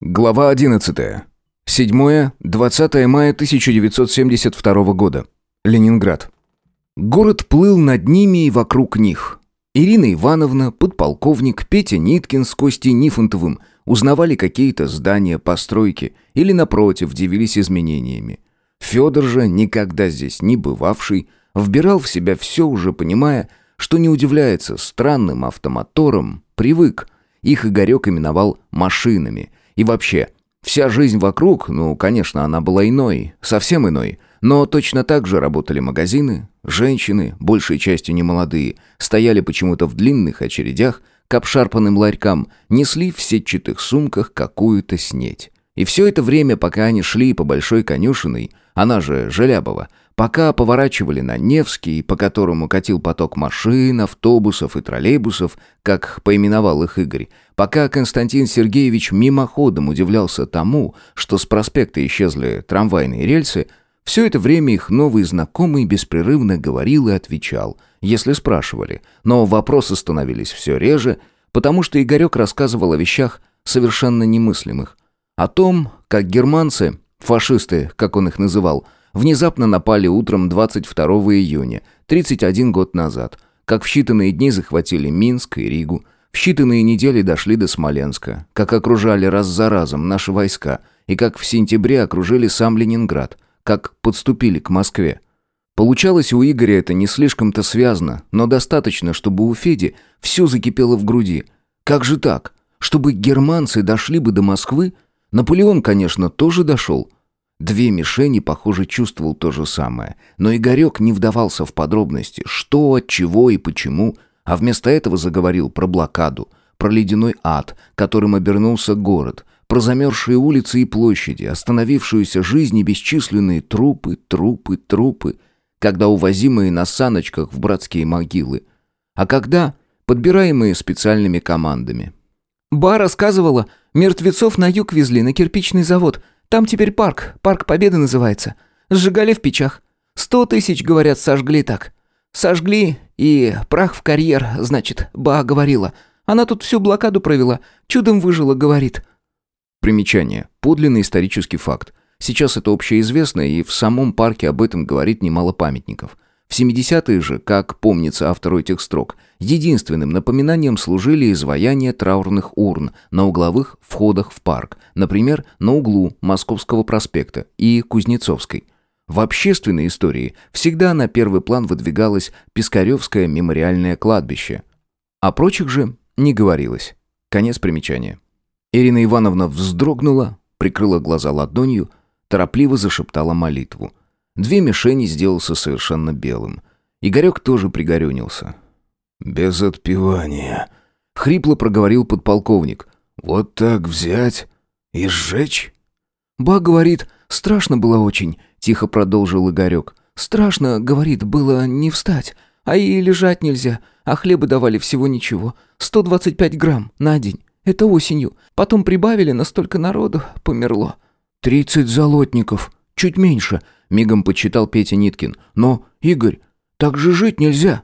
Глава 11. 7-20 мая 1972 года. Ленинград. Город плыл над ними и вокруг них. Ирина Ивановна, подполковник, Петя Ниткин с Костей Нифонтовым узнавали какие-то здания, постройки или, напротив, дивились изменениями. Федор же, никогда здесь не бывавший, вбирал в себя все уже понимая, что не удивляется странным автомоторам, привык. Их Игорек именовал «машинами», и вообще, вся жизнь вокруг, ну, конечно, она была иной, совсем иной. Но точно так же работали магазины, женщины, большей частью немолодые, стояли почему-то в длинных очередях к обшарпанным ларькам, несли в сетчатых сумках какую-то снеть. И все это время, пока они шли по Большой конюшиной, она же Желябова, Пока поворачивали на Невский, по которому катил поток машин, автобусов и троллейбусов, как поименовал их Игорь, пока Константин Сергеевич мимоходом удивлялся тому, что с проспекта исчезли трамвайные рельсы, все это время их новый знакомый беспрерывно говорил и отвечал, если спрашивали, но вопросы становились все реже, потому что Игорек рассказывал о вещах совершенно немыслимых. О том, как германцы, фашисты, как он их называл, внезапно напали утром 22 июня, 31 год назад, как в считанные дни захватили Минск и Ригу, в считанные недели дошли до Смоленска, как окружали раз за разом наши войска, и как в сентябре окружили сам Ленинград, как подступили к Москве. Получалось у Игоря это не слишком-то связано, но достаточно, чтобы у Феди все закипело в груди. Как же так? Чтобы германцы дошли бы до Москвы? Наполеон, конечно, тоже дошел, Две мишени, похоже, чувствовал то же самое. Но Игорек не вдавался в подробности, что, от чего и почему, а вместо этого заговорил про блокаду, про ледяной ад, которым обернулся город, про замерзшие улицы и площади, остановившуюся жизнь и бесчисленные трупы, трупы, трупы, когда увозимые на саночках в братские могилы, а когда подбираемые специальными командами. «Ба рассказывала, мертвецов на юг везли, на кирпичный завод», там теперь парк, парк Победы называется. Сжигали в печах. Сто тысяч, говорят, сожгли так. Сожгли, и прах в карьер, значит, Ба говорила. Она тут всю блокаду провела, чудом выжила, говорит». Примечание. Подлинный исторический факт. Сейчас это общеизвестно, и в самом парке об этом говорит немало памятников. В 70-е же, как помнится автору этих строк, единственным напоминанием служили изваяния траурных урн на угловых входах в парк, например, на углу Московского проспекта и Кузнецовской. В общественной истории всегда на первый план выдвигалось Пискаревское мемориальное кладбище. О прочих же не говорилось. Конец примечания. Ирина Ивановна вздрогнула, прикрыла глаза ладонью, торопливо зашептала молитву. Две мишени сделался совершенно белым. Игорек тоже пригорюнился. «Без отпевания», — хрипло проговорил подполковник. «Вот так взять и сжечь?» «Ба говорит, страшно было очень», — тихо продолжил Игорек. «Страшно, — говорит, — было не встать, а и лежать нельзя, а хлеба давали всего ничего, 125 грамм на день. Это осенью. Потом прибавили, настолько народу померло». «Тридцать золотников, чуть меньше», мигом подсчитал Петя Ниткин. «Но, Игорь, так же жить нельзя».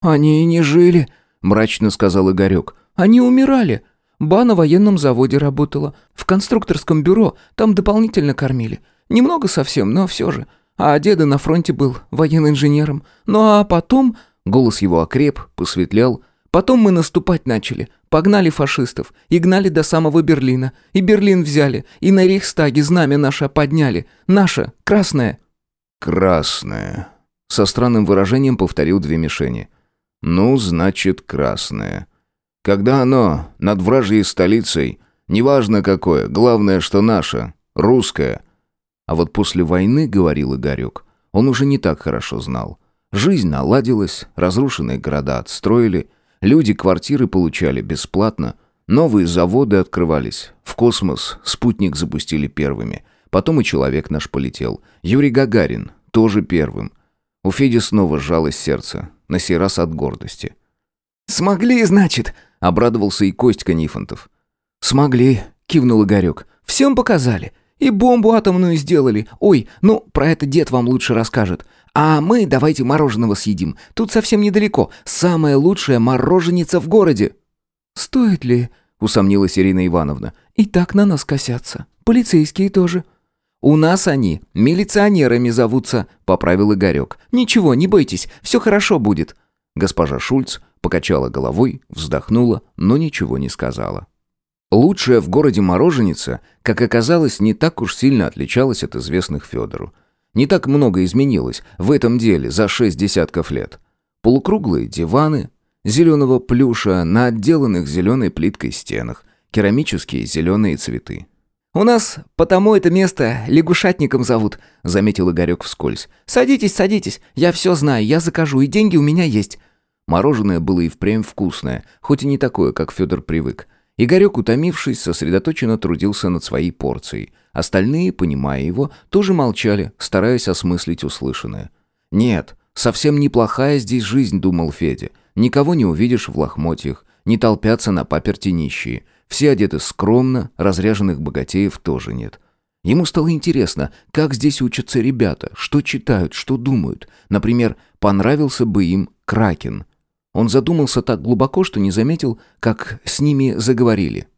«Они и не жили», — мрачно сказал Игорек. «Они умирали. Ба на военном заводе работала. В конструкторском бюро там дополнительно кормили. Немного совсем, но все же. А деда на фронте был военным инженером. Ну а потом...» Голос его окреп, посветлял. «Потом мы наступать начали. Погнали фашистов и гнали до самого Берлина. И Берлин взяли, и на Рейхстаге знамя наше подняли. Наше, красное». «Красное», — со странным выражением повторил две мишени. «Ну, значит, красное. Когда оно над вражьей столицей, неважно какое, главное, что наше, русское». А вот после войны, говорил Игорек, он уже не так хорошо знал. Жизнь наладилась, разрушенные города отстроили — Люди квартиры получали бесплатно, новые заводы открывались. В космос спутник запустили первыми. Потом и человек наш полетел. Юрий Гагарин тоже первым. У Феди снова сжалось сердце, на сей раз от гордости. «Смогли, значит?» — обрадовался и Костька Нифонтов. «Смогли», — кивнул Игорек. «Всем показали. И бомбу атомную сделали. Ой, ну, про это дед вам лучше расскажет. А мы давайте мороженого съедим. Тут совсем недалеко. Самая лучшая мороженица в городе». «Стоит ли?» усомнилась Ирина Ивановна. «И так на нас косятся. Полицейские тоже». «У нас они милиционерами зовутся», — поправил Игорек. «Ничего, не бойтесь, все хорошо будет». Госпожа Шульц покачала головой, вздохнула, но ничего не сказала. Лучшая в городе мороженица, как оказалось, не так уж сильно отличалась от известных Федору. Не так много изменилось в этом деле за шесть десятков лет. Полукруглые диваны, зеленого плюша на отделанных зеленой плиткой стенах, керамические зеленые цветы. «У нас потому это место лягушатником зовут», — заметил Игорек вскользь. «Садитесь, садитесь, я все знаю, я закажу, и деньги у меня есть». Мороженое было и впрямь вкусное, хоть и не такое, как Федор привык. Игорек, утомившись, сосредоточенно трудился над своей порцией. Остальные, понимая его, тоже молчали, стараясь осмыслить услышанное. «Нет, совсем неплохая здесь жизнь», — думал Федя. «Никого не увидишь в лохмотьях, не толпятся на паперти нищие. Все одеты скромно, разряженных богатеев тоже нет». Ему стало интересно, как здесь учатся ребята, что читают, что думают. Например, понравился бы им Кракен. Он задумался так глубоко, что не заметил, как с ними заговорили.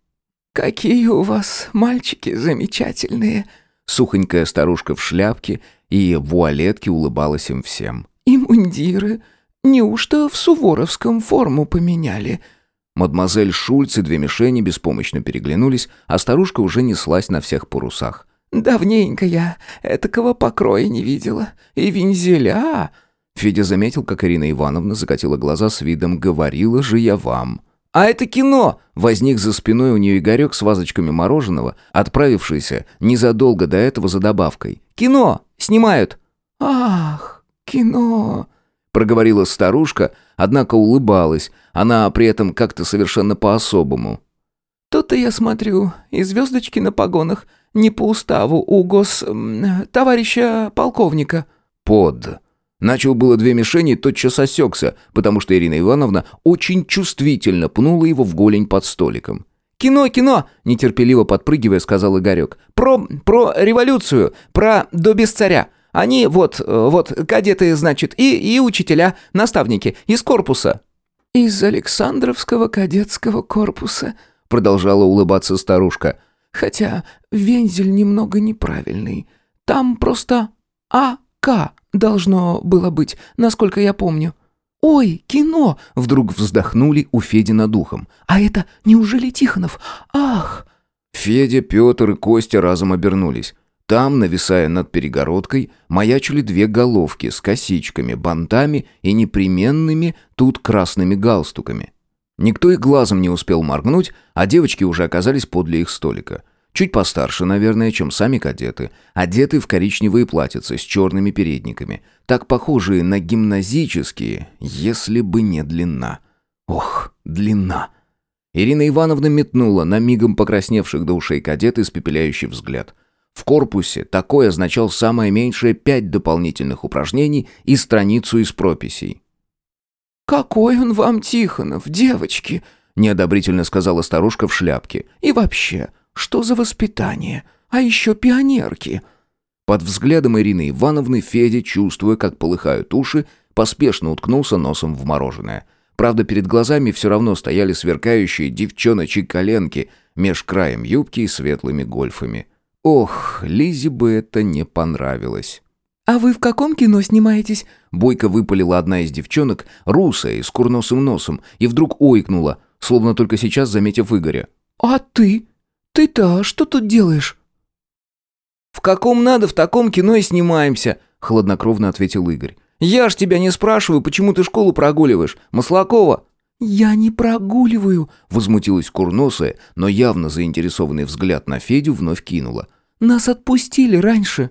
«Какие у вас мальчики замечательные!» Сухонькая старушка в шляпке и вуалетке улыбалась им всем. «И мундиры. Неужто в Суворовском форму поменяли?» Мадемуазель Шульц и две мишени беспомощно переглянулись, а старушка уже неслась на всех парусах. «Давненько я этакого покроя не видела. И вензеля...» Федя заметил, как Ирина Ивановна закатила глаза с видом «говорила же я вам». «А это кино!» Возник за спиной у нее Игорек с вазочками мороженого, отправившийся незадолго до этого за добавкой. «Кино! Снимают!» «Ах, кино!» Проговорила старушка, однако улыбалась, она при этом как-то совершенно по-особому. «То-то я смотрю, и звездочки на погонах, не по уставу у гос... товарища полковника». «Под...» Начал было две мишени, тотчас осекся, потому что Ирина Ивановна очень чувствительно пнула его в голень под столиком. «Кино, кино!» – нетерпеливо подпрыгивая, сказал Игорек. «Про... про революцию, про до без царя. Они вот... вот кадеты, значит, и, и учителя, наставники, из корпуса». «Из Александровского кадетского корпуса», – продолжала улыбаться старушка. «Хотя вензель немного неправильный. Там просто А.К. «Должно было быть, насколько я помню». «Ой, кино!» — вдруг вздохнули у Феди над ухом. «А это неужели Тихонов? Ах!» Федя, Петр и Костя разом обернулись. Там, нависая над перегородкой, маячили две головки с косичками, бантами и непременными тут красными галстуками. Никто и глазом не успел моргнуть, а девочки уже оказались подле их столика. Чуть постарше, наверное, чем сами кадеты, одеты в коричневые платьица с черными передниками, так похожие на гимназические, если бы не длина. Ох, длина. Ирина Ивановна метнула на мигом покрасневших до ушей кадет испепеляющий взгляд. В корпусе такой означал самое меньшее пять дополнительных упражнений и страницу из прописей. «Какой он вам, Тихонов, девочки!» — неодобрительно сказала старушка в шляпке. «И вообще, что за воспитание? А еще пионерки!» Под взглядом Ирины Ивановны Федя, чувствуя, как полыхают уши, поспешно уткнулся носом в мороженое. Правда, перед глазами все равно стояли сверкающие девчоночьи коленки меж краем юбки и светлыми гольфами. Ох, Лизе бы это не понравилось. «А вы в каком кино снимаетесь?» Бойко выпалила одна из девчонок, русая, с курносым носом, и вдруг ойкнула, словно только сейчас заметив Игоря. «А ты?» «Ты-то что тут делаешь?» «В каком надо, в таком кино и снимаемся», — хладнокровно ответил Игорь. «Я ж тебя не спрашиваю, почему ты школу прогуливаешь. Маслакова». «Я не прогуливаю», — возмутилась курносая, но явно заинтересованный взгляд на Федю вновь кинула. «Нас отпустили раньше».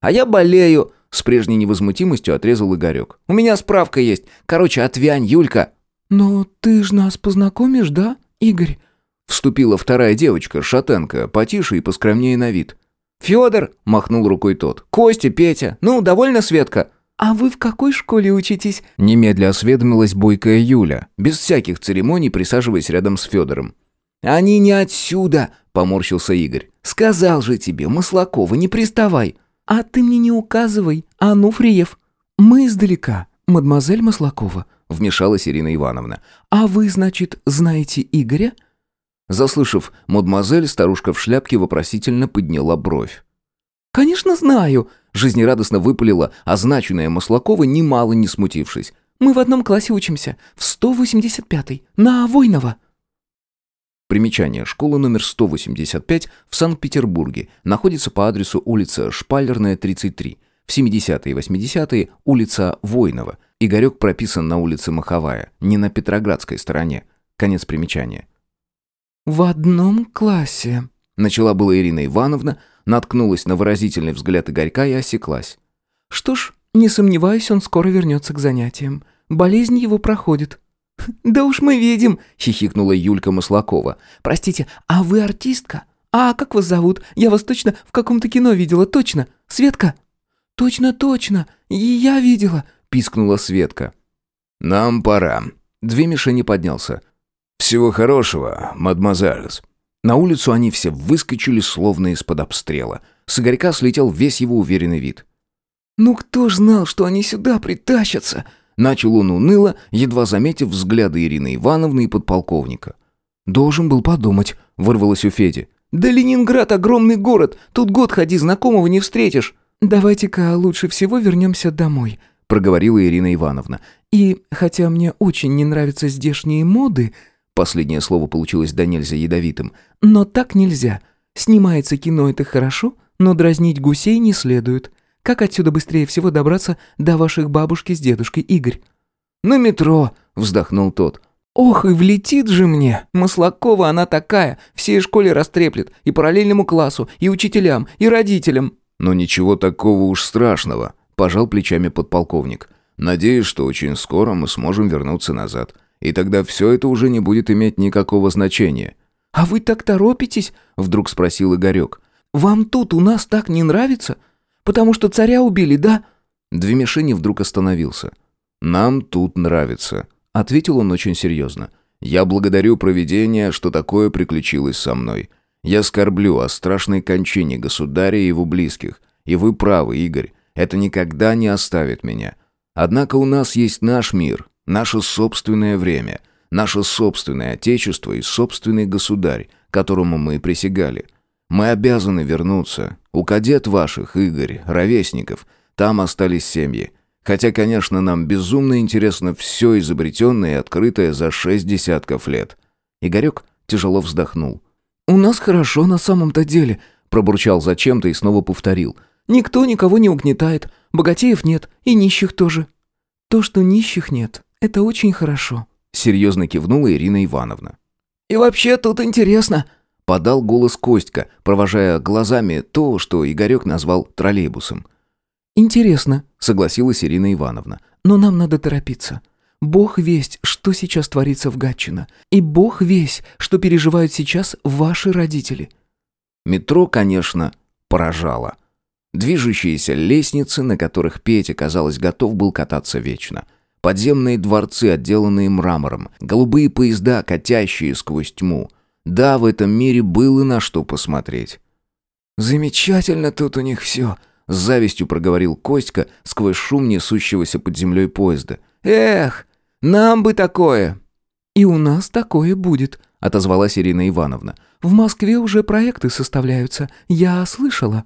«А я болею», — с прежней невозмутимостью отрезал Игорек. «У меня справка есть. Короче, отвянь, Юлька». «Но ты ж нас познакомишь, да, Игорь?» Вступила вторая девочка, шатенка, потише и поскромнее на вид. «Федор!» – махнул рукой тот. «Костя, Петя! Ну, довольно, Светка?» «А вы в какой школе учитесь?» Немедля осведомилась бойкая Юля, без всяких церемоний присаживаясь рядом с Федором. «Они не отсюда!» – поморщился Игорь. «Сказал же тебе, Маслакова, не приставай!» «А ты мне не указывай, Ануфриев!» «Мы издалека, мадемуазель Маслакова», – вмешалась Ирина Ивановна. «А вы, значит, знаете Игоря?» Заслышав «мадемуазель», старушка в шляпке вопросительно подняла бровь. «Конечно знаю», — жизнерадостно выпалила означенная Маслакова, немало не смутившись. «Мы в одном классе учимся, в 185-й, на Войнова». Примечание. Школа номер 185 в Санкт-Петербурге. Находится по адресу улица Шпалерная, 33. В 70-е и 80-е улица Войнова. Игорек прописан на улице Маховая, не на Петроградской стороне. Конец примечания. «В одном классе», — начала была Ирина Ивановна, наткнулась на выразительный взгляд Игорька и осеклась. «Что ж, не сомневаюсь, он скоро вернется к занятиям. Болезнь его проходит». «Да уж мы видим», — хихикнула Юлька Маслакова. «Простите, а вы артистка? А как вас зовут? Я вас точно в каком-то кино видела, точно. Светка?» «Точно, точно, я видела», — пискнула Светка. «Нам пора». Две мишени поднялся. «Всего хорошего, мадемуазельс». На улицу они все выскочили, словно из-под обстрела. С Игорька слетел весь его уверенный вид. «Ну кто ж знал, что они сюда притащатся?» Начал он уныло, едва заметив взгляды Ирины Ивановны и подполковника. «Должен был подумать», — вырвалось у Феди. «Да Ленинград — огромный город, тут год ходи, знакомого не встретишь». «Давайте-ка лучше всего вернемся домой», — проговорила Ирина Ивановна. «И, хотя мне очень не нравятся здешние моды...» Последнее слово получилось до нельзя ядовитым. «Но так нельзя. Снимается кино, это хорошо, но дразнить гусей не следует. Как отсюда быстрее всего добраться до ваших бабушки с дедушкой, Игорь?» «На метро», — вздохнул тот. «Ох, и влетит же мне! Маслакова она такая, всей школе растреплет, и параллельному классу, и учителям, и родителям». «Но ничего такого уж страшного», — пожал плечами подполковник. «Надеюсь, что очень скоро мы сможем вернуться назад, и тогда все это уже не будет иметь никакого значения». «А вы так торопитесь?» — вдруг спросил Игорек. «Вам тут у нас так не нравится? Потому что царя убили, да?» Две мишени вдруг остановился. «Нам тут нравится», — ответил он очень серьезно. «Я благодарю провидение, что такое приключилось со мной. Я скорблю о страшной кончине государя и его близких. И вы правы, Игорь, это никогда не оставит меня. Однако у нас есть наш мир, наше собственное время, наше собственное отечество и собственный государь, которому мы присягали. Мы обязаны вернуться. У кадет ваших, Игорь, ровесников, там остались семьи. Хотя, конечно, нам безумно интересно все изобретенное и открытое за шесть десятков лет». Игорек тяжело вздохнул. «У нас хорошо на самом-то деле», — пробурчал зачем-то и снова повторил. «Никто никого не угнетает, богатеев нет и нищих тоже». «То, что нищих нет, это очень хорошо», — серьезно кивнула Ирина Ивановна. «И вообще тут интересно», Подал голос Костька, провожая глазами то, что Игорек назвал троллейбусом. «Интересно», — согласилась Ирина Ивановна. «Но нам надо торопиться. Бог весть, что сейчас творится в Гатчино. И Бог весть, что переживают сейчас ваши родители». Метро, конечно, поражало. Движущиеся лестницы, на которых Петя, казалось, готов был кататься вечно. Подземные дворцы, отделанные мрамором. Голубые поезда, катящие сквозь тьму. Да, в этом мире было на что посмотреть. «Замечательно тут у них все», — с завистью проговорил Костька сквозь шум несущегося под землей поезда. «Эх, нам бы такое!» «И у нас такое будет», — отозвалась Ирина Ивановна. «В Москве уже проекты составляются, я слышала».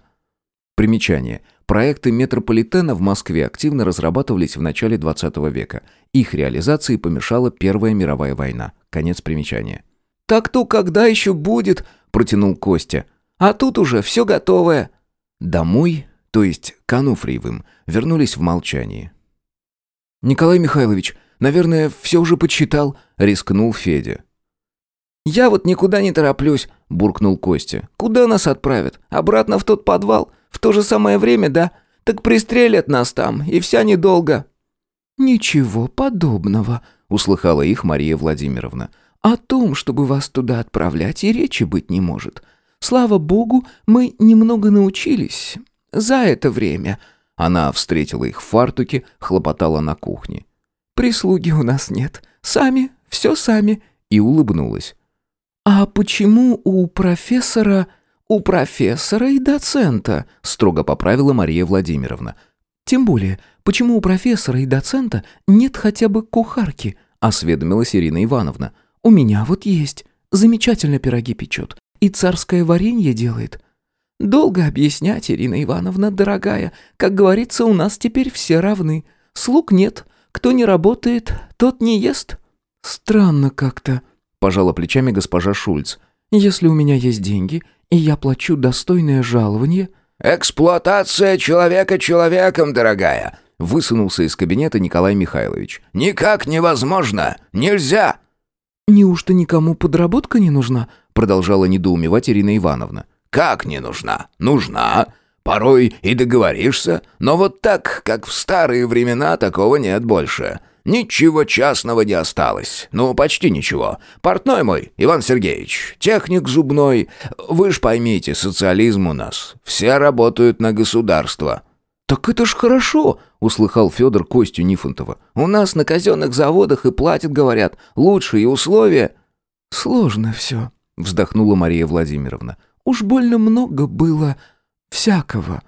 Примечание. Проекты метрополитена в Москве активно разрабатывались в начале 20 века. Их реализации помешала Первая мировая война. Конец примечания. «Так-то когда еще будет?» – протянул Костя. «А тут уже все готовое». Домой, то есть к Ануфриевым, вернулись в молчании. «Николай Михайлович, наверное, все уже подсчитал», — рискнул Федя. «Я вот никуда не тороплюсь», — буркнул Костя. «Куда нас отправят? Обратно в тот подвал? В то же самое время, да? Так пристрелят нас там, и вся недолго». «Ничего подобного», — услыхала их Мария Владимировна. О том, чтобы вас туда отправлять, и речи быть не может. Слава богу, мы немного научились. За это время...» Она встретила их в фартуке, хлопотала на кухне. «Прислуги у нас нет. Сами, все сами». И улыбнулась. «А почему у профессора...» «У профессора и доцента», — строго поправила Мария Владимировна. «Тем более, почему у профессора и доцента нет хотя бы кухарки?» — осведомилась Ирина Ивановна. У меня вот есть. Замечательно пироги печет. И царское варенье делает. Долго объяснять, Ирина Ивановна, дорогая. Как говорится, у нас теперь все равны. Слуг нет. Кто не работает, тот не ест. Странно как-то, пожала плечами госпожа Шульц. Если у меня есть деньги, и я плачу достойное жалование... «Эксплуатация человека человеком, дорогая!» Высунулся из кабинета Николай Михайлович. «Никак невозможно! Нельзя!» «Неужто никому подработка не нужна?» Продолжала недоумевать Ирина Ивановна. «Как не нужна? Нужна. Порой и договоришься, но вот так, как в старые времена, такого нет больше. Ничего частного не осталось. Ну, почти ничего. Портной мой, Иван Сергеевич, техник зубной. Вы ж поймите, социализм у нас. Все работают на государство». «Так это ж хорошо!» — услыхал Федор Костю Нифонтова. «У нас на казенных заводах и платят, говорят, лучшие условия». «Сложно все», — вздохнула Мария Владимировна. «Уж больно много было всякого.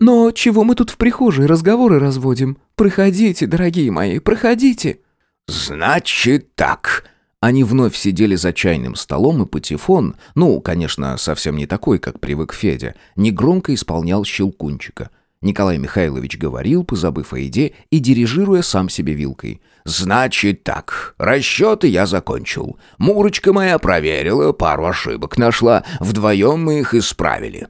Но чего мы тут в прихожей разговоры разводим? Проходите, дорогие мои, проходите». «Значит так». Они вновь сидели за чайным столом, и патефон, ну, конечно, совсем не такой, как привык Федя, негромко исполнял щелкунчика. Николай Михайлович говорил, позабыв о еде и дирижируя сам себе вилкой. «Значит так, расчеты я закончил. Мурочка моя проверила, пару ошибок нашла. Вдвоем мы их исправили».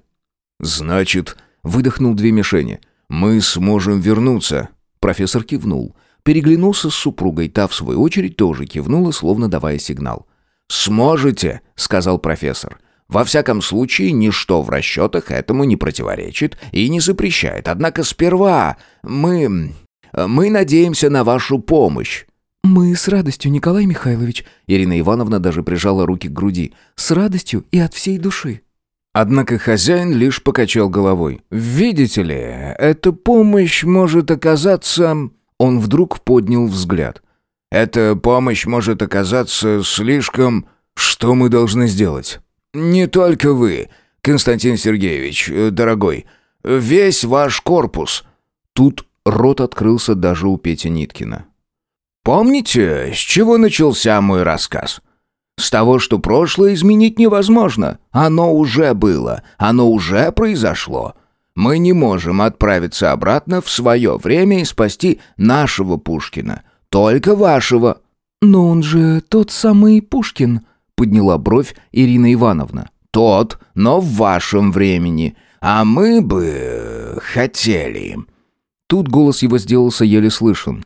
«Значит, выдохнул две мишени. Мы сможем вернуться». Профессор кивнул. Переглянулся с супругой, та, в свою очередь, тоже кивнула, словно давая сигнал. «Сможете», — сказал профессор. «Во всяком случае, ничто в расчетах этому не противоречит и не запрещает. Однако сперва мы... мы надеемся на вашу помощь». «Мы с радостью, Николай Михайлович», — Ирина Ивановна даже прижала руки к груди, «с радостью и от всей души». Однако хозяин лишь покачал головой. «Видите ли, эта помощь может оказаться...» Он вдруг поднял взгляд. «Эта помощь может оказаться слишком... Что мы должны сделать?» «Не только вы, Константин Сергеевич, дорогой. Весь ваш корпус». Тут рот открылся даже у Пети Ниткина. «Помните, с чего начался мой рассказ?» С того, что прошлое изменить невозможно. Оно уже было, оно уже произошло. Мы не можем отправиться обратно в свое время и спасти нашего Пушкина. Только вашего». «Но он же тот самый Пушкин», — подняла бровь Ирина Ивановна. «Тот, но в вашем времени. А мы бы хотели...» Тут голос его сделался еле слышен.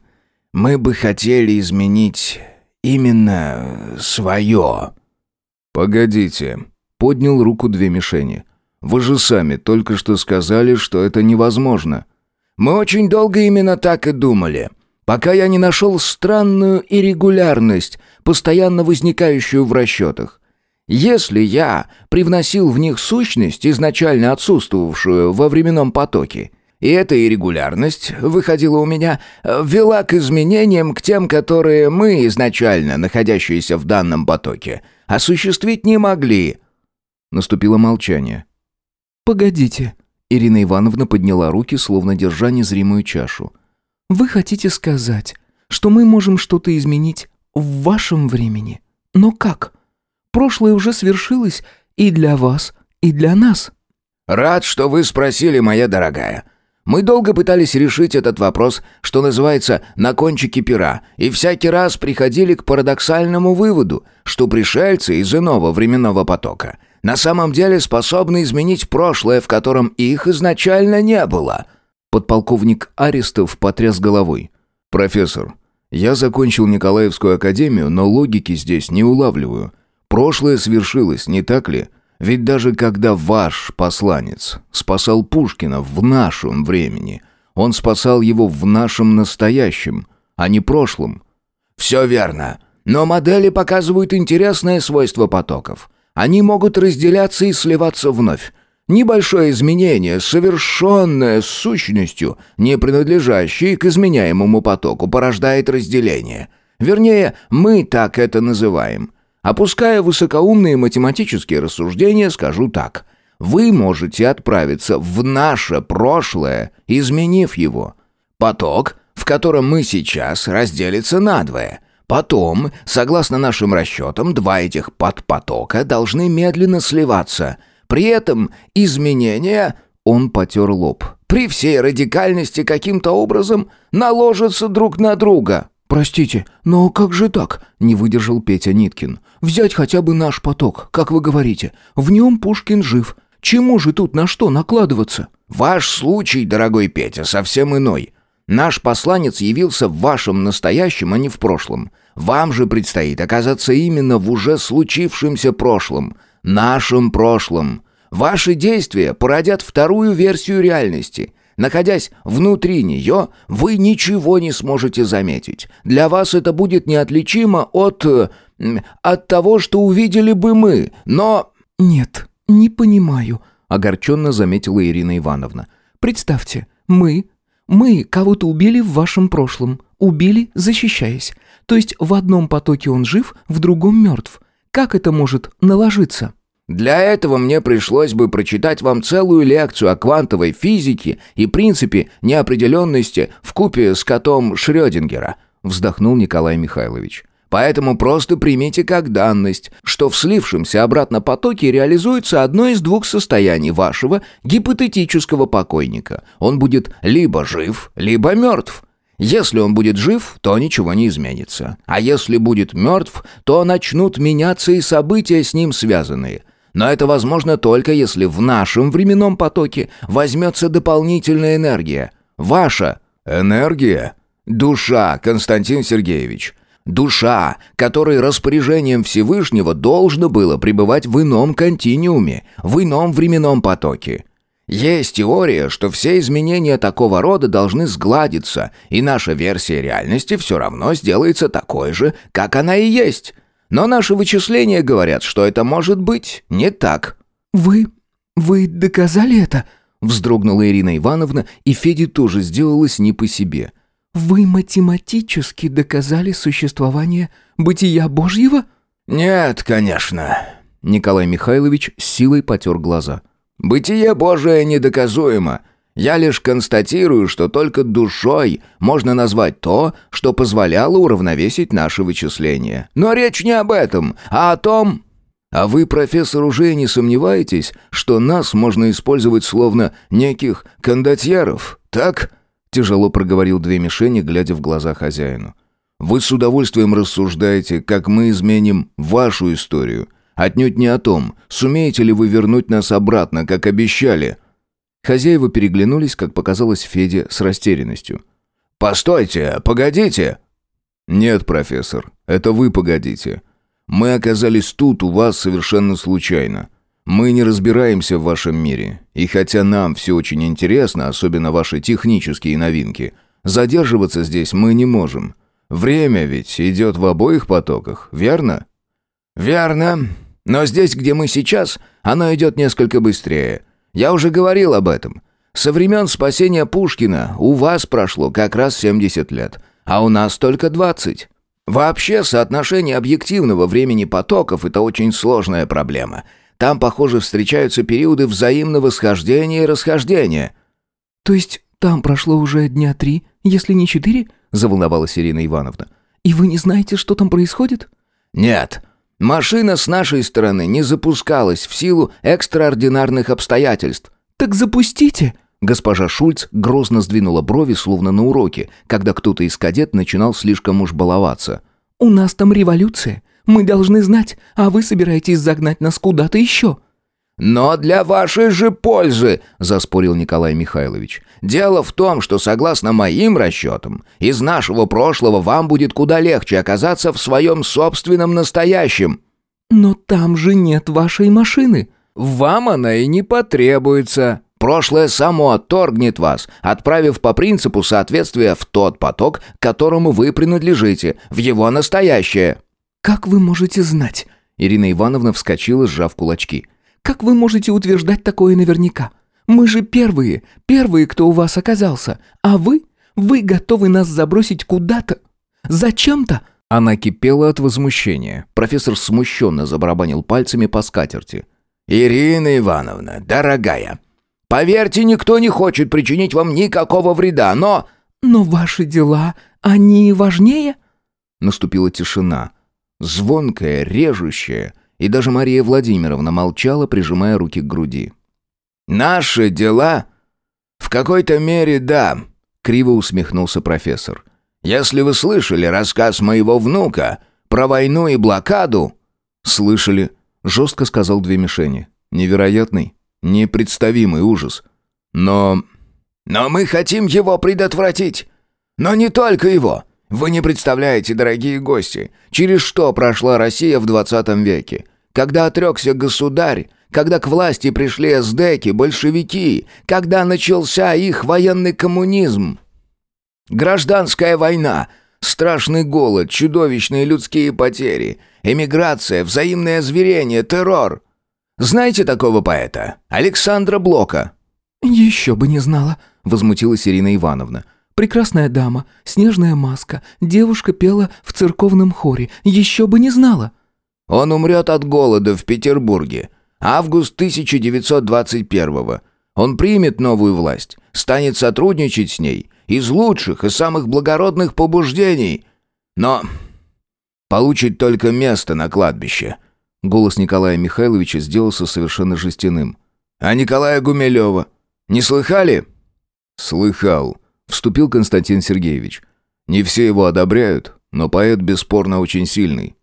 «Мы бы хотели изменить именно свое». «Погодите», — поднял руку две мишени. «Вы же сами только что сказали, что это невозможно». «Мы очень долго именно так и думали, пока я не нашел странную иррегулярность, постоянно возникающую в расчетах. Если я привносил в них сущность, изначально отсутствовавшую во временном потоке, и эта иррегулярность, выходила у меня, вела к изменениям, к тем, которые мы, изначально находящиеся в данном потоке, осуществить не могли. Наступило молчание. «Погодите», — Ирина Ивановна подняла руки, словно держа незримую чашу. «Вы хотите сказать, что мы можем что-то изменить в вашем времени? Но как? Прошлое уже свершилось и для вас, и для нас». «Рад, что вы спросили, моя дорогая. Мы долго пытались решить этот вопрос, что называется, на кончике пера, и всякий раз приходили к парадоксальному выводу, что пришельцы из иного временного потока на самом деле способны изменить прошлое, в котором их изначально не было. Подполковник Арестов потряс головой. «Профессор, я закончил Николаевскую академию, но логики здесь не улавливаю. Прошлое свершилось, не так ли?» Ведь даже когда ваш посланец спасал Пушкина в нашем времени, он спасал его в нашем настоящем, а не прошлом. Все верно. Но модели показывают интересное свойство потоков. Они могут разделяться и сливаться вновь. Небольшое изменение, совершенное сущностью, не принадлежащей к изменяемому потоку, порождает разделение. Вернее, мы так это называем – Опуская высокоумные математические рассуждения, скажу так. Вы можете отправиться в наше прошлое, изменив его. Поток, в котором мы сейчас, разделится надвое. Потом, согласно нашим расчетам, два этих подпотока должны медленно сливаться. При этом изменения... Он потер лоб. При всей радикальности каким-то образом наложатся друг на друга. «Простите, но как же так?» – не выдержал Петя Ниткин. «Взять хотя бы наш поток, как вы говорите. В нем Пушкин жив. Чему же тут на что накладываться?» «Ваш случай, дорогой Петя, совсем иной. Наш посланец явился в вашем настоящем, а не в прошлом. Вам же предстоит оказаться именно в уже случившемся прошлом, нашем прошлом. Ваши действия породят вторую версию реальности. Находясь внутри нее, вы ничего не сможете заметить. Для вас это будет неотличимо от... от того, что увидели бы мы, но... «Нет, не понимаю», — огорченно заметила Ирина Ивановна. «Представьте, мы... мы кого-то убили в вашем прошлом. Убили, защищаясь. То есть в одном потоке он жив, в другом мертв. Как это может наложиться?» Для этого мне пришлось бы прочитать вам целую лекцию о квантовой физике и принципе неопределенности в купе с котом Шрёдингера, вздохнул Николай Михайлович. Поэтому просто примите как данность, что в слившемся обратно потоке реализуется одно из двух состояний вашего гипотетического покойника. Он будет либо жив, либо мертв. Если он будет жив, то ничего не изменится. А если будет мертв, то начнут меняться и события с ним связанные. Но это возможно только если в нашем временном потоке возьмется дополнительная энергия. Ваша энергия? Душа, Константин Сергеевич. Душа, которой распоряжением Всевышнего должно было пребывать в ином континууме, в ином временном потоке. Есть теория, что все изменения такого рода должны сгладиться, и наша версия реальности все равно сделается такой же, как она и есть. Но наши вычисления говорят, что это может быть не так». «Вы... вы доказали это?» Вздрогнула Ирина Ивановна, и Феде тоже сделалось не по себе. «Вы математически доказали существование бытия Божьего?» «Нет, конечно». Николай Михайлович с силой потер глаза. «Бытие Божие недоказуемо. Я лишь констатирую, что только душой можно назвать то, что позволяло уравновесить наши вычисления. Но речь не об этом, а о том... А вы, профессор, уже не сомневаетесь, что нас можно использовать словно неких кондотьеров, так?» Тяжело проговорил две мишени, глядя в глаза хозяину. «Вы с удовольствием рассуждаете, как мы изменим вашу историю. Отнюдь не о том, сумеете ли вы вернуть нас обратно, как обещали». Хозяева переглянулись, как показалось Феде, с растерянностью. «Постойте, погодите!» «Нет, профессор, это вы погодите. Мы оказались тут у вас совершенно случайно. Мы не разбираемся в вашем мире, и хотя нам все очень интересно, особенно ваши технические новинки, задерживаться здесь мы не можем. Время ведь идет в обоих потоках, верно?» «Верно. Но здесь, где мы сейчас, оно идет несколько быстрее. Я уже говорил об этом. Со времен спасения Пушкина у вас прошло как раз 70 лет, а у нас только 20. Вообще, соотношение объективного времени потоков – это очень сложная проблема. Там, похоже, встречаются периоды взаимного схождения и расхождения. То есть там прошло уже дня три, если не четыре? Заволновалась Ирина Ивановна. И вы не знаете, что там происходит? Нет. Машина с нашей стороны не запускалась в силу экстраординарных обстоятельств. Так запустите. Госпожа Шульц грозно сдвинула брови, словно на уроке, когда кто-то из кадет начинал слишком уж баловаться. «У нас там революция. Мы должны знать, а вы собираетесь загнать нас куда-то еще». «Но для вашей же пользы», – заспорил Николай Михайлович. «Дело в том, что, согласно моим расчетам, из нашего прошлого вам будет куда легче оказаться в своем собственном настоящем». «Но там же нет вашей машины». «Вам она и не потребуется. Прошлое само отторгнет вас, отправив по принципу соответствия в тот поток, к которому вы принадлежите, в его настоящее». «Как вы можете знать?» Ирина Ивановна вскочила, сжав кулачки. Как вы можете утверждать такое наверняка? Мы же первые, первые, кто у вас оказался. А вы? Вы готовы нас забросить куда-то? Зачем-то?» Она кипела от возмущения. Профессор смущенно забарабанил пальцами по скатерти. «Ирина Ивановна, дорогая, поверьте, никто не хочет причинить вам никакого вреда, но...» «Но ваши дела, они важнее?» Наступила тишина. Звонкая, режущая, и даже Мария Владимировна молчала, прижимая руки к груди. «Наши дела?» «В какой-то мере да», — криво усмехнулся профессор. «Если вы слышали рассказ моего внука про войну и блокаду...» «Слышали», — жестко сказал две мишени. «Невероятный, непредставимый ужас. Но...» «Но мы хотим его предотвратить. Но не только его. Вы не представляете, дорогие гости, через что прошла Россия в 20 веке. Когда отрекся государь, когда к власти пришли эсдеки, большевики, когда начался их военный коммунизм. Гражданская война, страшный голод, чудовищные людские потери, эмиграция, взаимное озверение, террор. Знаете такого поэта? Александра Блока. «Еще бы не знала», — возмутилась Ирина Ивановна. «Прекрасная дама, снежная маска, девушка пела в церковном хоре. Еще бы не знала». «Он умрет от голода в Петербурге. Август 1921-го. Он примет новую власть, станет сотрудничать с ней из лучших и самых благородных побуждений. Но получит только место на кладбище». Голос Николая Михайловича сделался совершенно жестяным. «А Николая Гумилева? Не слыхали?» «Слыхал», — вступил Константин Сергеевич. «Не все его одобряют, но поэт бесспорно очень сильный».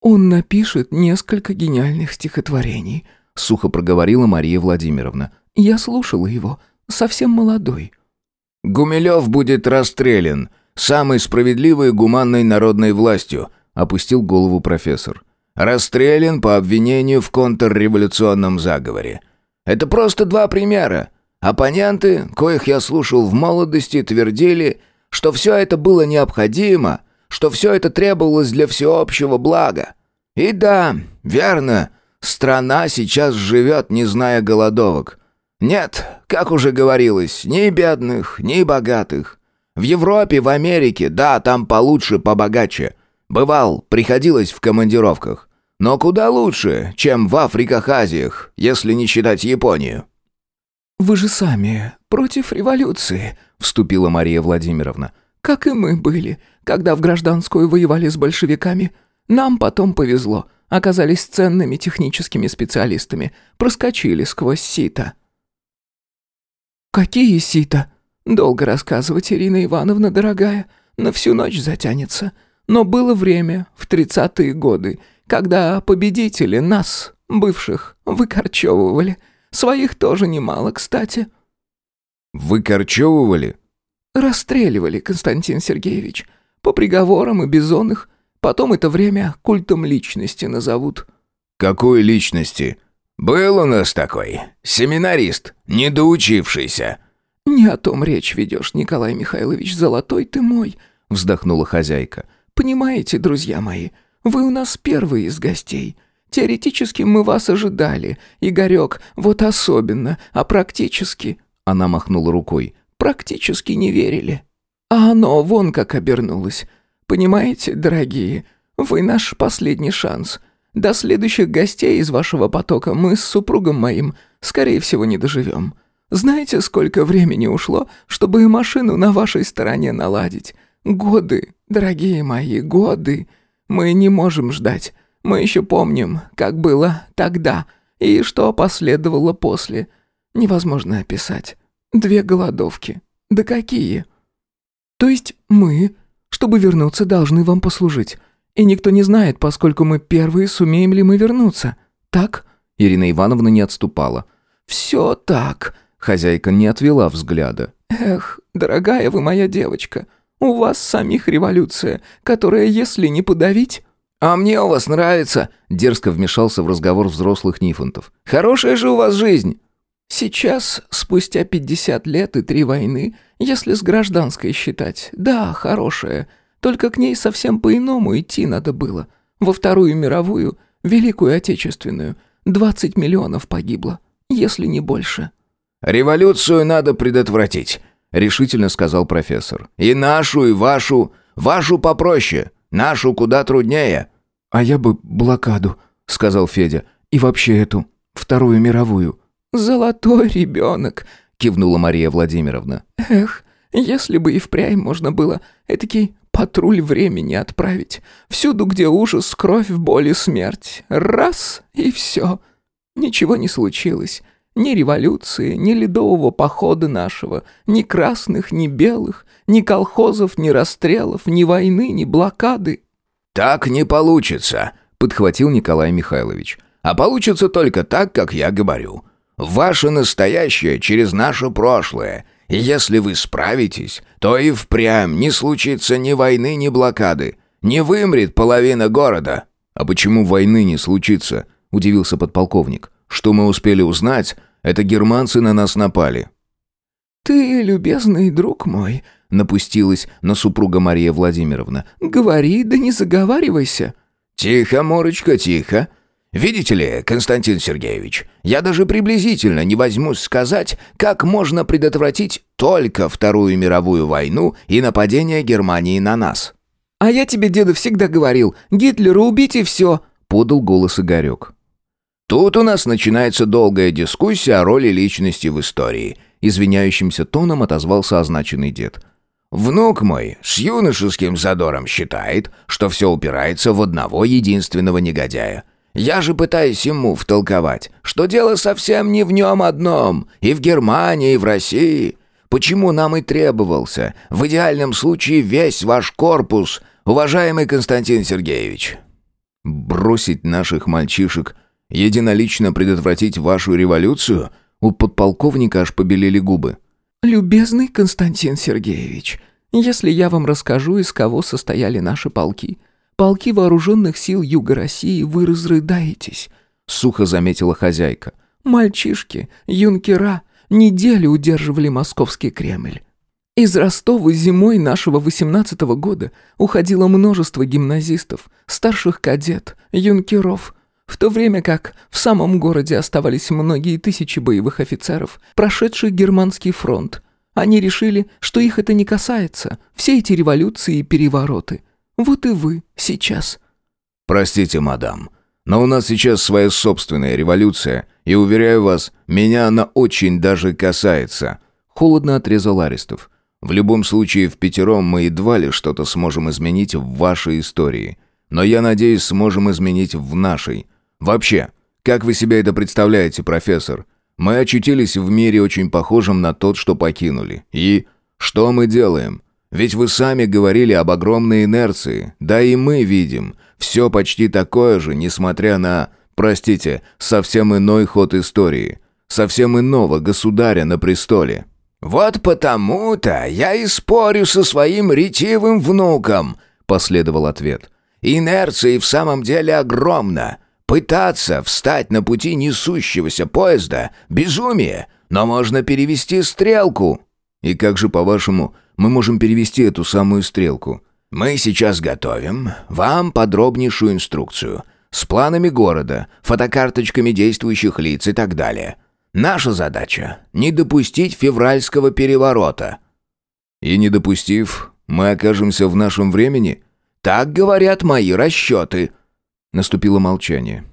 «Он напишет несколько гениальных стихотворений», — сухо проговорила Мария Владимировна. «Я слушала его, совсем молодой». «Гумилев будет расстрелян, самой справедливой и гуманной народной властью», — опустил голову профессор. «Расстрелян по обвинению в контрреволюционном заговоре. Это просто два примера. Оппоненты, коих я слушал в молодости, твердили, что все это было необходимо, что все это требовалось для всеобщего блага. И да, верно, страна сейчас живет, не зная голодовок. Нет, как уже говорилось, ни бедных, ни богатых. В Европе, в Америке, да, там получше, побогаче. Бывал, приходилось в командировках. Но куда лучше, чем в Африках, Азиях, если не считать Японию. «Вы же сами против революции», — вступила Мария Владимировна. «Как и мы были, когда в гражданскую воевали с большевиками. Нам потом повезло, оказались ценными техническими специалистами, проскочили сквозь сито». «Какие сито?» «Долго рассказывать, Ирина Ивановна, дорогая, на всю ночь затянется. Но было время, в тридцатые годы, когда победители нас, бывших, выкорчевывали». Своих тоже немало, кстати». «Выкорчевывали?» «Расстреливали, Константин Сергеевич. По приговорам и бизонных. Потом это время культом личности назовут». «Какой личности?» «Был у нас такой. Семинарист, недоучившийся». «Не о том речь ведешь, Николай Михайлович, золотой ты мой», вздохнула хозяйка. «Понимаете, друзья мои, вы у нас первые из гостей». Теоретически мы вас ожидали, Игорек, вот особенно, а практически...» Она махнула рукой. «Практически не верили. А оно вон как обернулось. Понимаете, дорогие, вы наш последний шанс. До следующих гостей из вашего потока мы с супругом моим, скорее всего, не доживем. Знаете, сколько времени ушло, чтобы машину на вашей стороне наладить? Годы, дорогие мои, годы. Мы не можем ждать. Мы еще помним, как было тогда и что последовало после. Невозможно описать. Две голодовки. Да какие? То есть мы, чтобы вернуться, должны вам послужить. И никто не знает, поскольку мы первые, сумеем ли мы вернуться. Так?» Ирина Ивановна не отступала. «Все так». Хозяйка не отвела взгляда. «Эх, дорогая вы моя девочка, у вас самих революция, которая, если не подавить, «А мне у вас нравится», — дерзко вмешался в разговор взрослых Нифонтов. «Хорошая же у вас жизнь». «Сейчас, спустя пятьдесят лет и три войны, если с гражданской считать, да, хорошая. Только к ней совсем по-иному идти надо было. Во Вторую мировую, Великую Отечественную, двадцать миллионов погибло, если не больше». «Революцию надо предотвратить», — решительно сказал профессор. «И нашу, и вашу. Вашу попроще. Нашу куда труднее». «А я бы блокаду», — сказал Федя. «И вообще эту, Вторую мировую». «Золотой ребенок», — кивнула Мария Владимировна. «Эх, если бы и впрямь можно было этакий патруль времени отправить. Всюду, где ужас, кровь, боль и смерть. Раз — и все. Ничего не случилось. Ни революции, ни ледового похода нашего, ни красных, ни белых, ни колхозов, ни расстрелов, ни войны, ни блокады». «Так не получится», — подхватил Николай Михайлович. «А получится только так, как я говорю. Ваше настоящее через наше прошлое. И если вы справитесь, то и впрямь не случится ни войны, ни блокады. Не вымрет половина города». «А почему войны не случится?» — удивился подполковник. «Что мы успели узнать, это германцы на нас напали». «Ты, любезный друг мой», — напустилась на супруга Мария Владимировна, — «говори, да не заговаривайся». «Тихо, Морочка, тихо. Видите ли, Константин Сергеевич, я даже приблизительно не возьмусь сказать, как можно предотвратить только Вторую мировую войну и нападение Германии на нас». «А я тебе, деда, всегда говорил, Гитлера убить и все», — подал голос Игорек. Тут у нас начинается долгая дискуссия о роли личности в истории. Извиняющимся тоном отозвался означенный дед. Внук мой с юношеским задором считает, что все упирается в одного единственного негодяя. Я же пытаюсь ему втолковать, что дело совсем не в нем одном, и в Германии, и в России. Почему нам и требовался, в идеальном случае, весь ваш корпус, уважаемый Константин Сергеевич? Бросить наших мальчишек Единолично предотвратить вашу революцию?» У подполковника аж побелели губы. «Любезный Константин Сергеевич, если я вам расскажу, из кого состояли наши полки, полки вооруженных сил Юга России, вы разрыдаетесь», — сухо заметила хозяйка. «Мальчишки, юнкера, неделю удерживали московский Кремль». Из Ростова зимой нашего восемнадцатого года уходило множество гимназистов, старших кадет, юнкеров, в то время как в самом городе оставались многие тысячи боевых офицеров, прошедших германский фронт. Они решили, что их это не касается, все эти революции и перевороты. Вот и вы сейчас. Простите, мадам, но у нас сейчас своя собственная революция, и, уверяю вас, меня она очень даже касается. Холодно отрезал Арестов. В любом случае, в пятером мы едва ли что-то сможем изменить в вашей истории. Но я надеюсь, сможем изменить в нашей. Вообще, как вы себе это представляете, профессор? Мы очутились в мире очень похожем на тот, что покинули. И что мы делаем? Ведь вы сами говорили об огромной инерции. Да и мы видим. Все почти такое же, несмотря на, простите, совсем иной ход истории. Совсем иного государя на престоле. «Вот потому-то я и спорю со своим ретивым внуком», — последовал ответ. «Инерция в самом деле огромна. Пытаться встать на пути несущегося поезда — безумие, но можно перевести стрелку. И как же, по-вашему, мы можем перевести эту самую стрелку? Мы сейчас готовим вам подробнейшую инструкцию с планами города, фотокарточками действующих лиц и так далее. Наша задача — не допустить февральского переворота. И не допустив, мы окажемся в нашем времени? Так говорят мои расчеты. Наступило молчание.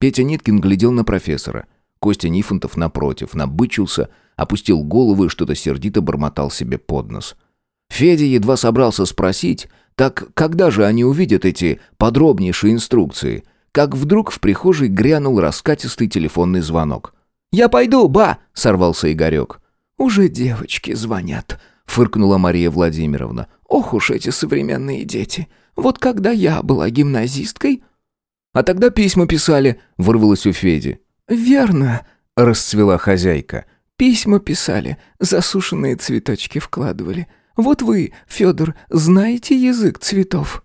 Петя Ниткин глядел на профессора. Костя Нифонтов, напротив, набычился, опустил голову и что-то сердито бормотал себе под нос. Федя едва собрался спросить, так когда же они увидят эти подробнейшие инструкции, как вдруг в прихожей грянул раскатистый телефонный звонок. «Я пойду, ба!» — сорвался Игорек. «Уже девочки звонят», — фыркнула Мария Владимировна. «Ох уж эти современные дети! Вот когда я была гимназисткой...» А тогда письма писали», — вырвалось у Феди. «Верно», — расцвела хозяйка. «Письма писали, засушенные цветочки вкладывали. Вот вы, Федор, знаете язык цветов?»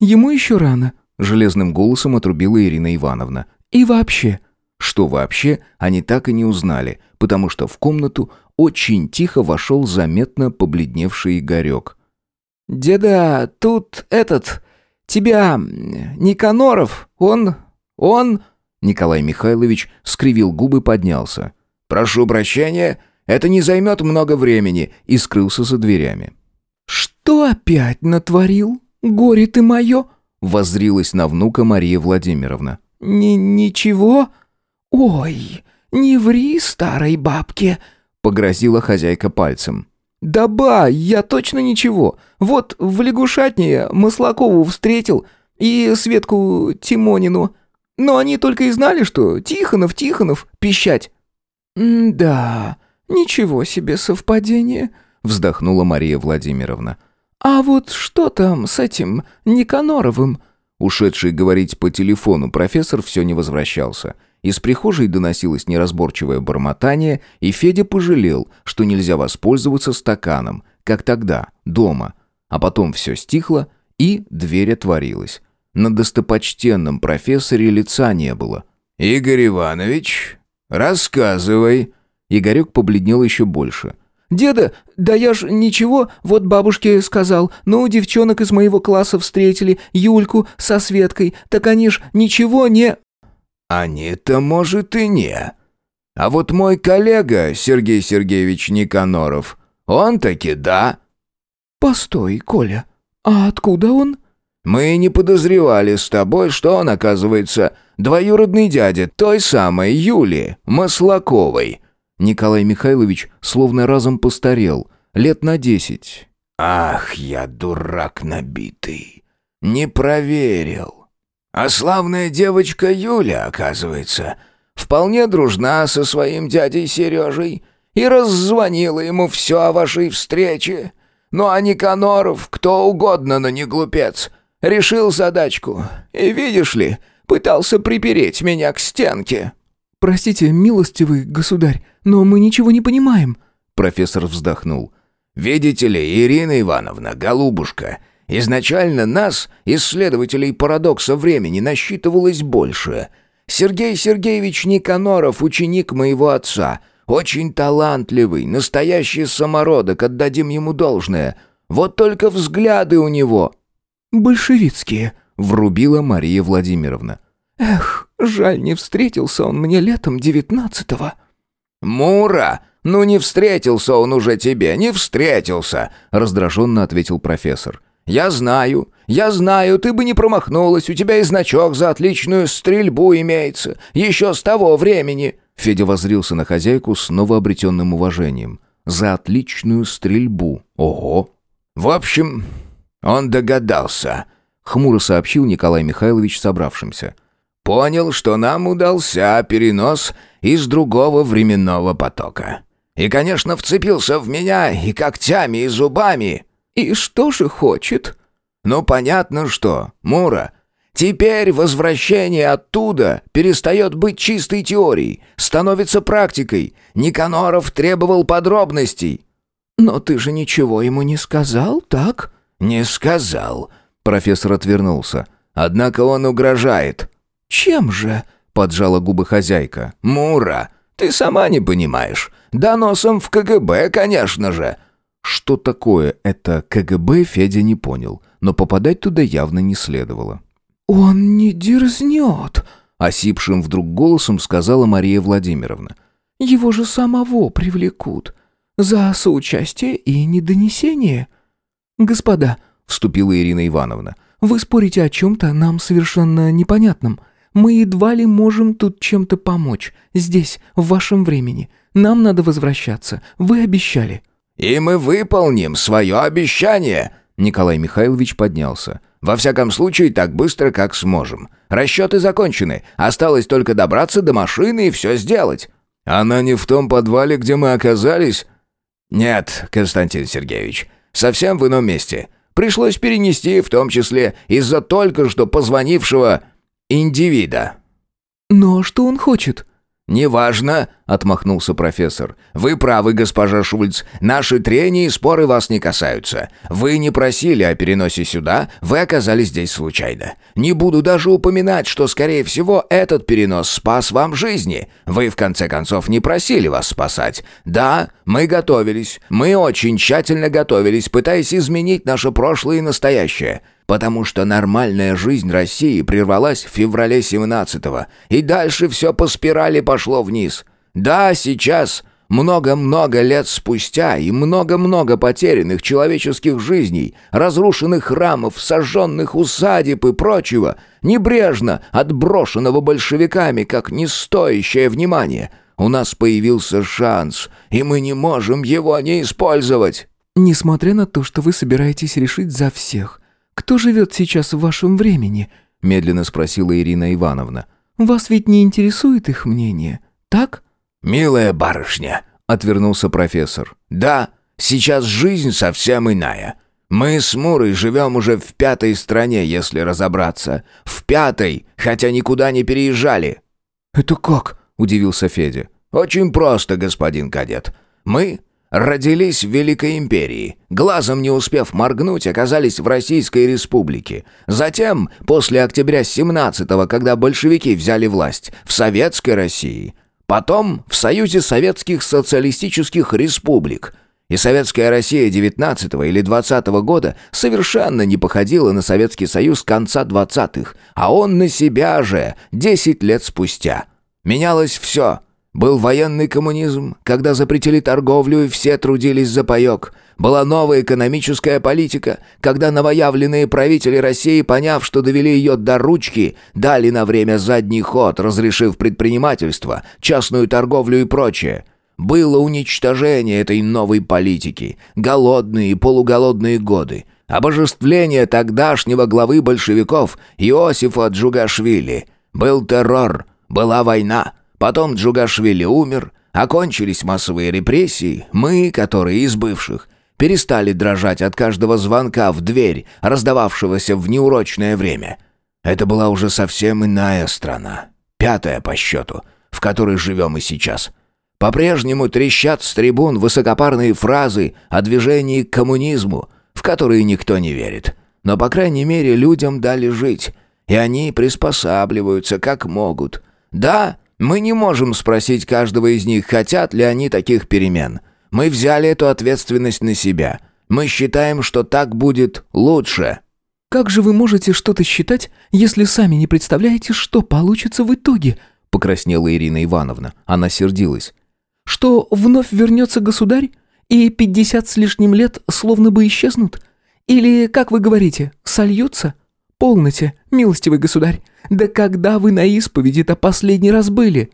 «Ему еще рано», — железным голосом отрубила Ирина Ивановна. «И вообще...» Что вообще, они так и не узнали, потому что в комнату очень тихо вошел заметно побледневший Игорек. «Деда, тут этот... Тебя... Никаноров, он... он...» Николай Михайлович скривил губы, поднялся. «Прошу прощения, это не займет много времени», и скрылся за дверями. «Что опять натворил? Горе ты мое!» воззрилась на внука Мария Владимировна. «Ни «Ничего? Ой, не ври старой бабке!» погрозила хозяйка пальцем. «Да ба, я точно ничего. Вот в лягушатне Маслакову встретил и Светку Тимонину. Но они только и знали, что Тихонов, Тихонов, пищать». «Да, ничего себе совпадение», — вздохнула Мария Владимировна. «А вот что там с этим Никаноровым?» Ушедший говорить по телефону профессор все не возвращался. Из прихожей доносилось неразборчивое бормотание, и Федя пожалел, что нельзя воспользоваться стаканом, как тогда, дома. А потом все стихло, и дверь отворилась. На достопочтенном профессоре лица не было. «Игорь Иванович, рассказывай». Игорек побледнел еще больше – «Деда, да я ж ничего, вот бабушке сказал. Ну, девчонок из моего класса встретили, Юльку со Светкой, так они ж ничего не...» «Они-то, может, и не. А вот мой коллега, Сергей Сергеевич Никаноров, он таки да». «Постой, Коля, а откуда он?» «Мы не подозревали с тобой, что он, оказывается, двоюродный дядя той самой Юли Маслаковой». Николай Михайлович словно разом постарел, лет на десять. «Ах, я дурак набитый! Не проверил. А славная девочка Юля, оказывается, вполне дружна со своим дядей Сережей и раззвонила ему все о вашей встрече. Ну а Никаноров, кто угодно, но не глупец, решил задачку. И видишь ли, пытался припереть меня к стенке». «Простите, милостивый государь, но мы ничего не понимаем». Профессор вздохнул. «Видите ли, Ирина Ивановна, голубушка, изначально нас, исследователей парадокса времени, насчитывалось больше. Сергей Сергеевич Никаноров, ученик моего отца, очень талантливый, настоящий самородок, отдадим ему должное. Вот только взгляды у него...» «Большевицкие», — врубила Мария Владимировна. «Эх, жаль, не встретился он мне летом девятнадцатого». «Мура! Ну не встретился он уже тебе, не встретился!» раздраженно ответил профессор. «Я знаю, я знаю, ты бы не промахнулась, у тебя и значок за отличную стрельбу имеется, еще с того времени!» Федя возрился на хозяйку с новообретенным уважением. «За отличную стрельбу! Ого!» «В общем, он догадался», — хмуро сообщил Николай Михайлович собравшимся. Понял, что нам удался перенос из другого временного потока. И, конечно, вцепился в меня и когтями, и зубами. И что же хочет? Ну, понятно что, Мура. Теперь возвращение оттуда перестает быть чистой теорией, становится практикой. Никаноров требовал подробностей. Но ты же ничего ему не сказал, так? Не сказал. Профессор отвернулся. Однако он угрожает. «Чем же?» — поджала губы хозяйка. «Мура, ты сама не понимаешь. Доносом в КГБ, конечно же». Что такое это КГБ, Федя не понял, но попадать туда явно не следовало. «Он не дерзнет», — осипшим вдруг голосом сказала Мария Владимировна. «Его же самого привлекут. За соучастие и недонесение». «Господа», — вступила Ирина Ивановна, — «вы спорите о чем-то нам совершенно непонятном. Мы едва ли можем тут чем-то помочь. Здесь, в вашем времени. Нам надо возвращаться. Вы обещали». «И мы выполним свое обещание!» Николай Михайлович поднялся. «Во всяком случае, так быстро, как сможем. Расчеты закончены. Осталось только добраться до машины и все сделать». «Она не в том подвале, где мы оказались?» «Нет, Константин Сергеевич. Совсем в ином месте. Пришлось перенести, в том числе из-за только что позвонившего индивида». «Но что он хочет?» «Неважно», — отмахнулся профессор. «Вы правы, госпожа Шульц. Наши трения и споры вас не касаются. Вы не просили о переносе сюда, вы оказались здесь случайно. Не буду даже упоминать, что, скорее всего, этот перенос спас вам жизни. Вы, в конце концов, не просили вас спасать. Да, мы готовились. Мы очень тщательно готовились, пытаясь изменить наше прошлое и настоящее потому что нормальная жизнь России прервалась в феврале 17-го, и дальше все по спирали пошло вниз. Да, сейчас, много-много лет спустя и много-много потерянных человеческих жизней, разрушенных храмов, сожженных усадеб и прочего, небрежно отброшенного большевиками как не стоящее внимания – У нас появился шанс, и мы не можем его не использовать». «Несмотря на то, что вы собираетесь решить за всех, кто живет сейчас в вашем времени?» — медленно спросила Ирина Ивановна. «Вас ведь не интересует их мнение, так?» «Милая барышня», — отвернулся профессор. «Да, сейчас жизнь совсем иная. Мы с Мурой живем уже в пятой стране, если разобраться. В пятой, хотя никуда не переезжали». «Это как?» — удивился Федя. «Очень просто, господин кадет. Мы родились в Великой империи, глазом не успев моргнуть, оказались в Российской республике. Затем, после октября 17-го, когда большевики взяли власть, в Советской России. Потом в Союзе Советских Социалистических Республик – и советская Россия 19 или 20 года совершенно не походила на Советский Союз конца 20-х, а он на себя же 10 лет спустя. Менялось все. Был военный коммунизм, когда запретили торговлю и все трудились за паек. Была новая экономическая политика, когда новоявленные правители России, поняв, что довели ее до ручки, дали на время задний ход, разрешив предпринимательство, частную торговлю и прочее – было уничтожение этой новой политики, голодные и полуголодные годы, обожествление тогдашнего главы большевиков Иосифа Джугашвили. Был террор, была война, потом Джугашвили умер, окончились массовые репрессии, мы, которые из бывших, перестали дрожать от каждого звонка в дверь, раздававшегося в неурочное время. Это была уже совсем иная страна, пятая по счету, в которой живем и сейчас – по-прежнему трещат с трибун высокопарные фразы о движении к коммунизму, в которые никто не верит. Но, по крайней мере, людям дали жить, и они приспосабливаются как могут. Да, мы не можем спросить каждого из них, хотят ли они таких перемен. Мы взяли эту ответственность на себя. Мы считаем, что так будет лучше. «Как же вы можете что-то считать, если сами не представляете, что получится в итоге?» покраснела Ирина Ивановна. Она сердилась что вновь вернется государь, и пятьдесят с лишним лет словно бы исчезнут? Или, как вы говорите, сольются? Полноте, милостивый государь, да когда вы на исповеди-то последний раз были?»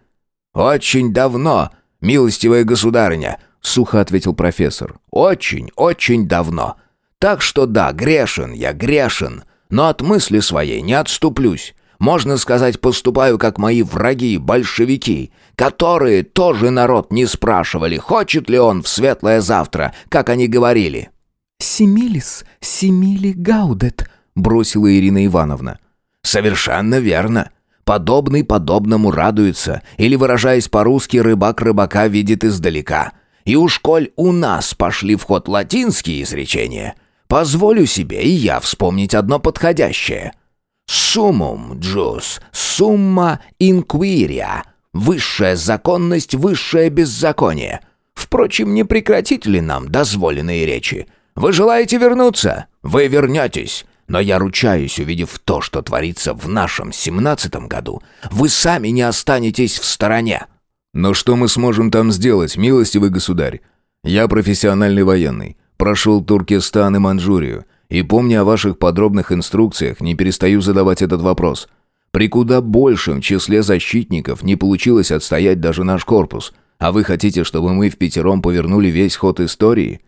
«Очень давно, милостивая государыня», — сухо ответил профессор. «Очень, очень давно. Так что да, грешен я, грешен, но от мысли своей не отступлюсь. Можно сказать, поступаю как мои враги, большевики, которые тоже народ не спрашивали, хочет ли он в светлое завтра, как они говорили. «Семилис, семили гаудет», — бросила Ирина Ивановна. «Совершенно верно. Подобный подобному радуется, или, выражаясь по-русски, рыбак рыбака видит издалека. И уж коль у нас пошли в ход латинские изречения, позволю себе и я вспомнить одно подходящее — Суммум джус, сумма инквирия. Высшая законность, высшее беззаконие. Впрочем, не прекратить ли нам дозволенные речи? Вы желаете вернуться? Вы вернетесь. Но я ручаюсь, увидев то, что творится в нашем семнадцатом году, вы сами не останетесь в стороне. Но что мы сможем там сделать, милостивый государь? Я профессиональный военный, прошел Туркестан и Манчжурию. И помня о ваших подробных инструкциях, не перестаю задавать этот вопрос. При куда большем числе защитников не получилось отстоять даже наш корпус, а вы хотите, чтобы мы в пятером повернули весь ход истории?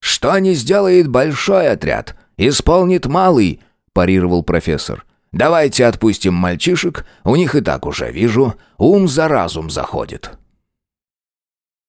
Что не сделает большой отряд, исполнит малый, парировал профессор. Давайте отпустим мальчишек, у них и так уже вижу, ум за разум заходит.